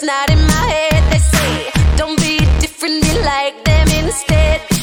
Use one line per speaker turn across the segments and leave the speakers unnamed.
It's not in my head. They say, don't be different. Be like them instead.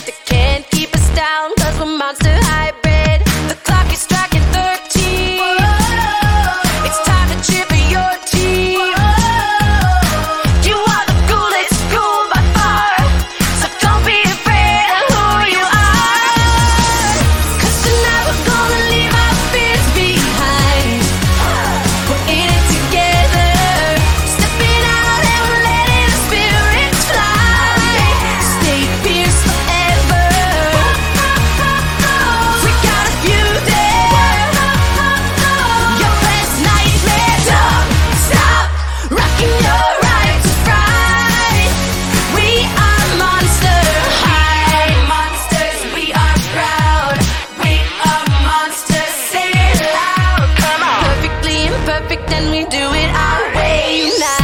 when we do it our way now.